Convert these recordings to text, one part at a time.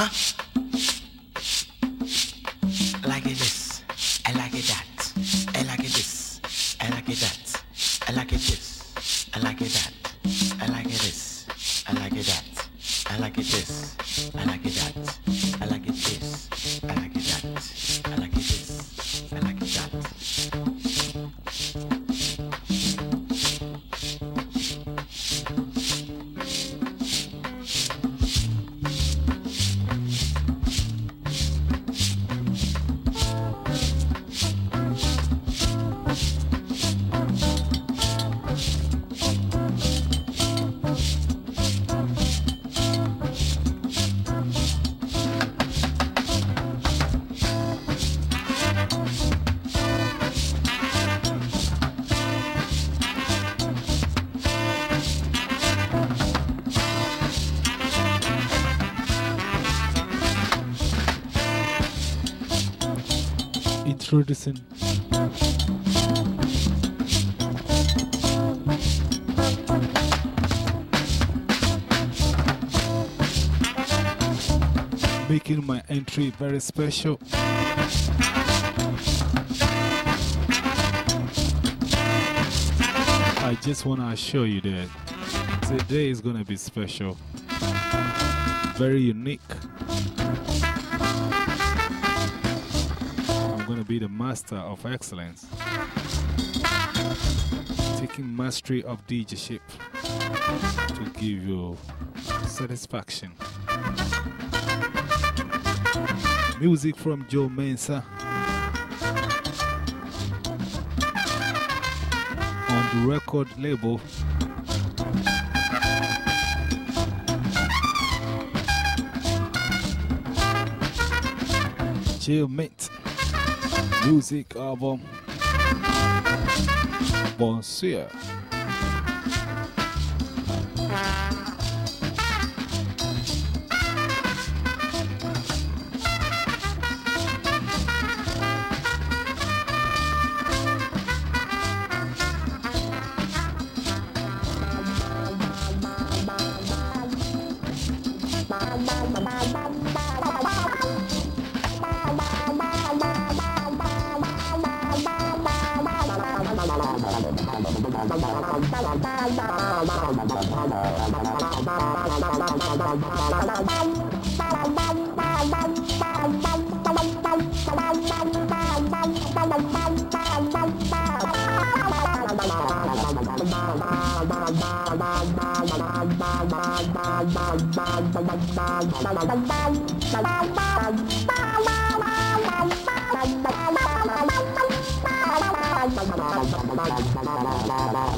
Huh? Like it this. I like it that. I like it this. I like it that. I like it this. I like it that. I like it this. I like it that. I like it this. I like it that. Introducing making my entry very special. I just want to assure you that today is going to be special, very unique. Be the master of excellence, taking mastery of DJship to give you satisfaction. Music from Joe Mensa on the record label. Chill Mint Music album Bye.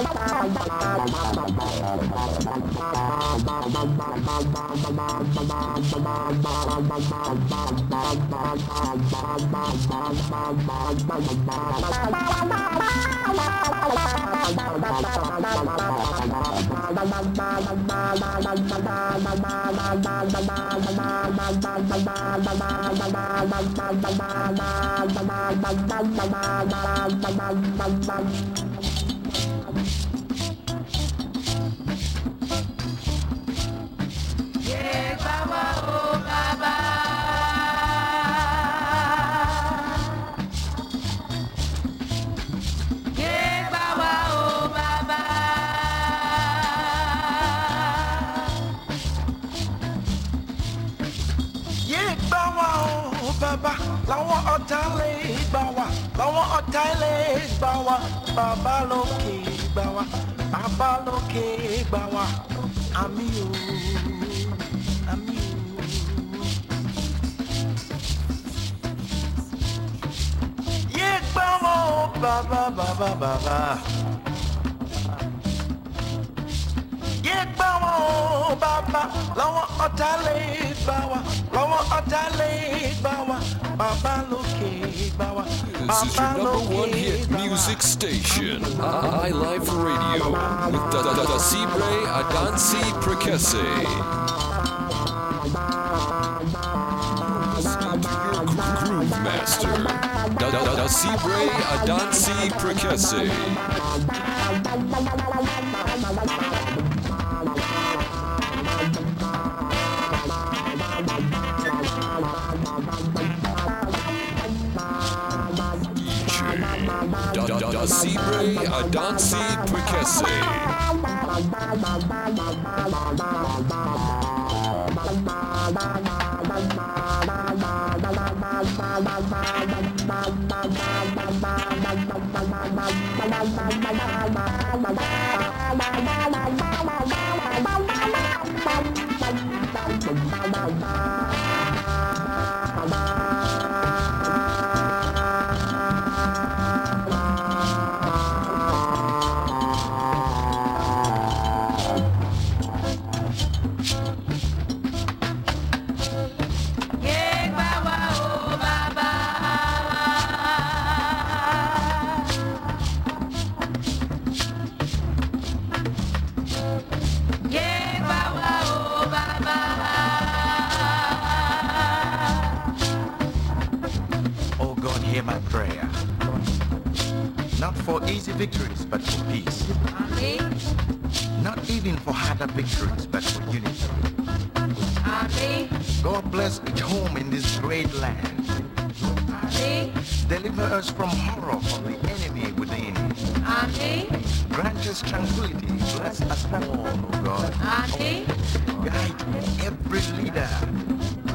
yé ọ̀tá lè gbà wá ọ̀tá lè gbà wá bàbá lókè gbà wá bàbá lókè gbà o àmì bàbá bàbá bàbá. yé gbà o bàbá làwọn ọ̀tálẹ̀ báwa lọ́wọ́ ọ̀tálẹ̀ báwa bàbá lókè báwa This is your number one hit music station, I Life Radio, with Da Da Da Da Sibre Adansi Prekese. Listening to your groove master, Da Da Da Da Sibre Adansi Prekese. Da Da Da Sibre Adansi Prekese. Oh God, hear my prayer. Not for easy victories, but for peace. Not even for harder victories, but for unity. God bless each home in this great land. Deliver us from horror from the enemy within. Grant us tranquility. Bless us all, oh God. Guide every leader.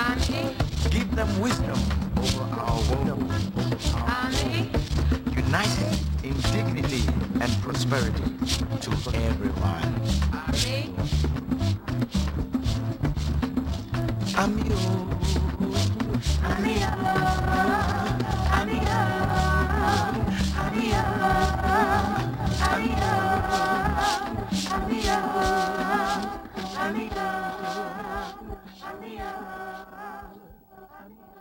Give them wisdom over our world. United in dignity and prosperity to everyone. Amio. Amigo, amigo, amigo.